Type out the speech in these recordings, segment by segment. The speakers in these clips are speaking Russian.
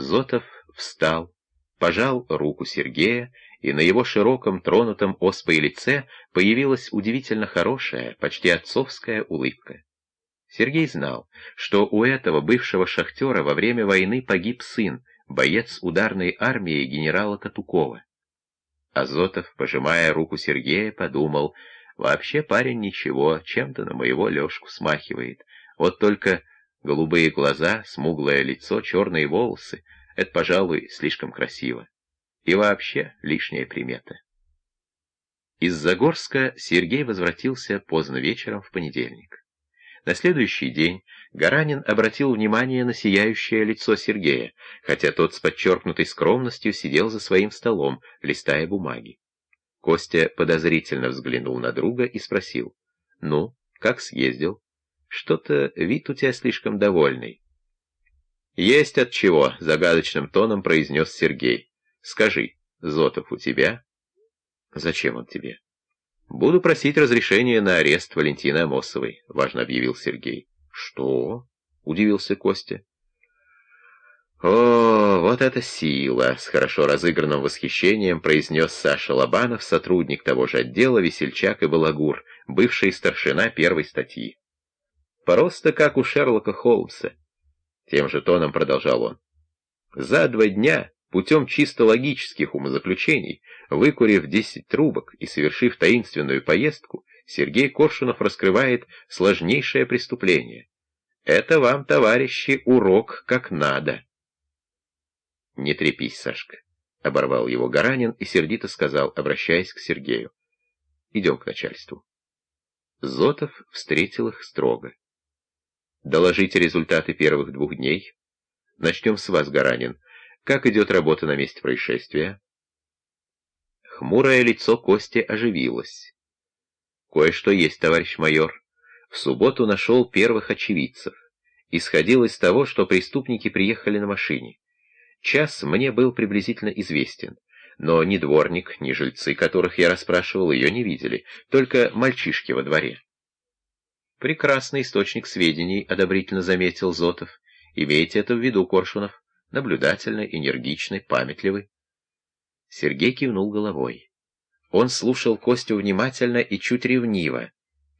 Зотов встал, пожал руку Сергея, и на его широком, тронутом оспой лице появилась удивительно хорошая, почти отцовская улыбка. Сергей знал, что у этого бывшего шахтера во время войны погиб сын, боец ударной армии генерала Катукова. Азотов, пожимая руку Сергея, подумал, вообще парень ничего, чем-то на моего Лешку смахивает. Вот только голубые глаза, смуглое лицо, черные волосы — это, пожалуй, слишком красиво. И вообще лишняя примета. Из Загорска Сергей возвратился поздно вечером в понедельник. На следующий день Гаранин обратил внимание на сияющее лицо Сергея, хотя тот с подчеркнутой скромностью сидел за своим столом, листая бумаги. Костя подозрительно взглянул на друга и спросил, «Ну, как съездил? Что-то вид у тебя слишком довольный». «Есть от чего», — загадочным тоном произнес Сергей. «Скажи, Зотов у тебя?» «Зачем он тебе?» «Буду просить разрешения на арест Валентины Амосовой», — важно объявил Сергей. «Что?» — удивился Костя. «О, вот это сила!» — с хорошо разыгранным восхищением произнес Саша Лобанов, сотрудник того же отдела, весельчак и балагур, бывший старшина первой статьи. «Просто как у Шерлока Холмса», — тем же тоном продолжал он. «За два дня Путем чисто логических умозаключений, выкурив 10 трубок и совершив таинственную поездку, Сергей Коршунов раскрывает сложнейшее преступление. Это вам, товарищи, урок как надо. Не трепись, Сашка, — оборвал его Гаранин и сердито сказал, обращаясь к Сергею. Идем к начальству. Зотов встретил их строго. Доложите результаты первых двух дней. Начнем с вас, Гаранин. Как идет работа на месте происшествия? Хмурое лицо Кости оживилось. Кое-что есть, товарищ майор. В субботу нашел первых очевидцев. Исходил из того, что преступники приехали на машине. Час мне был приблизительно известен, но ни дворник, ни жильцы, которых я расспрашивал, ее не видели, только мальчишки во дворе. Прекрасный источник сведений, одобрительно заметил Зотов. Имейте это в виду, Коршунов наблюдательный, энергичный, памятливый. Сергей кивнул головой. Он слушал Костю внимательно и чуть ревниво,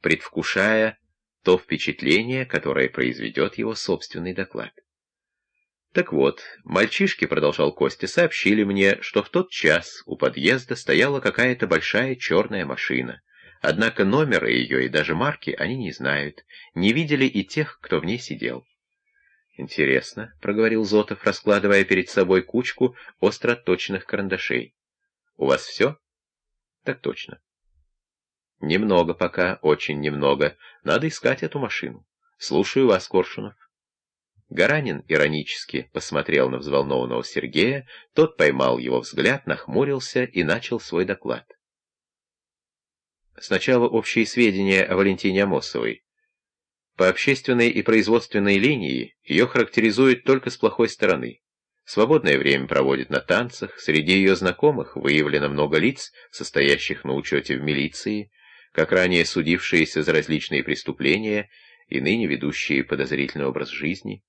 предвкушая то впечатление, которое произведет его собственный доклад. Так вот, мальчишки, продолжал Костя, сообщили мне, что в тот час у подъезда стояла какая-то большая черная машина. Однако номера ее и даже марки они не знают, не видели и тех, кто в ней сидел. «Интересно», — проговорил Зотов, раскладывая перед собой кучку остроточных карандашей. «У вас все?» «Так точно». «Немного пока, очень немного. Надо искать эту машину. Слушаю вас, Коршунов». Гаранин иронически посмотрел на взволнованного Сергея, тот поймал его взгляд, нахмурился и начал свой доклад. Сначала общие сведения о Валентине Амосовой. По общественной и производственной линии ее характеризуют только с плохой стороны. Свободное время проводит на танцах, среди ее знакомых выявлено много лиц, состоящих на учете в милиции, как ранее судившиеся за различные преступления и ныне ведущие подозрительный образ жизни.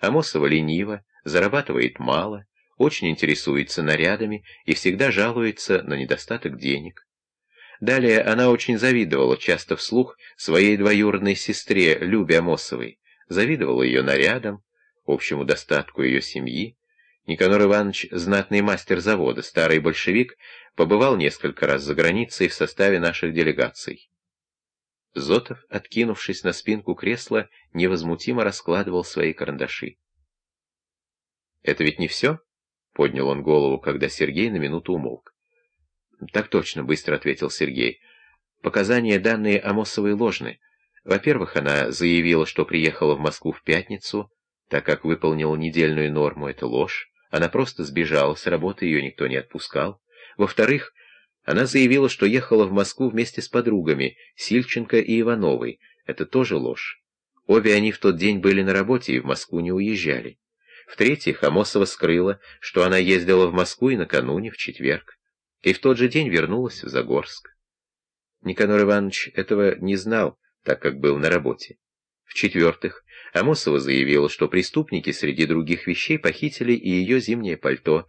Амосова ленива, зарабатывает мало, очень интересуется нарядами и всегда жалуется на недостаток денег. Далее она очень завидовала, часто вслух, своей двоюродной сестре Любе Амосовой, завидовала ее нарядам, общему достатку ее семьи. Никанор Иванович, знатный мастер завода, старый большевик, побывал несколько раз за границей в составе наших делегаций. Зотов, откинувшись на спинку кресла, невозмутимо раскладывал свои карандаши. «Это ведь не все?» — поднял он голову, когда Сергей на минуту умолк. «Так точно», — быстро ответил Сергей. «Показания, данные Амосовой, ложны. Во-первых, она заявила, что приехала в Москву в пятницу, так как выполнила недельную норму, это ложь. Она просто сбежала с работы, ее никто не отпускал. Во-вторых, она заявила, что ехала в Москву вместе с подругами, Сильченко и Ивановой. Это тоже ложь. Обе они в тот день были на работе и в Москву не уезжали. В-третьих, Амосова скрыла, что она ездила в Москву и накануне, в четверг и в тот же день вернулась в Загорск. Никанор Иванович этого не знал, так как был на работе. В-четвертых, Амосова заявила, что преступники среди других вещей похитили и ее зимнее пальто,